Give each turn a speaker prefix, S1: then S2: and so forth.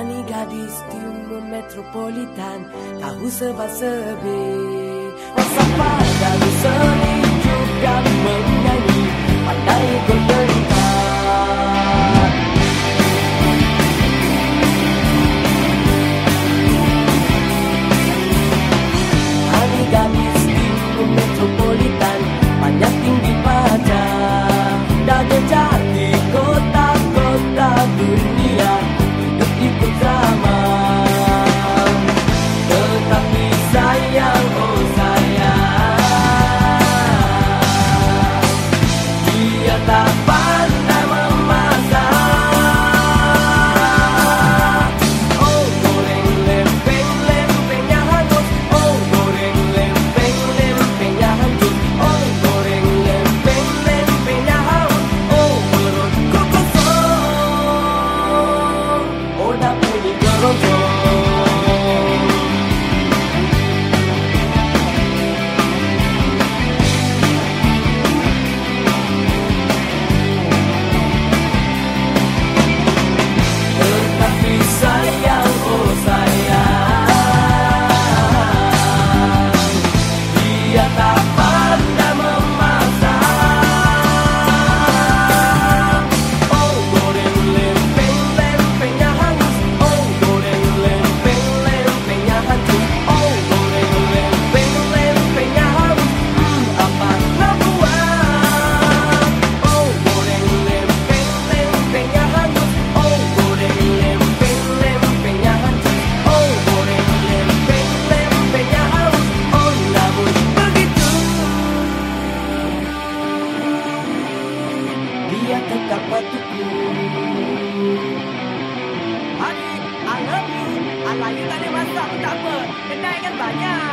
S1: Ani gadis di rumah metropolitan Tahu sebab sebe Masa pada di Tak apa,
S2: kedai kan banyak.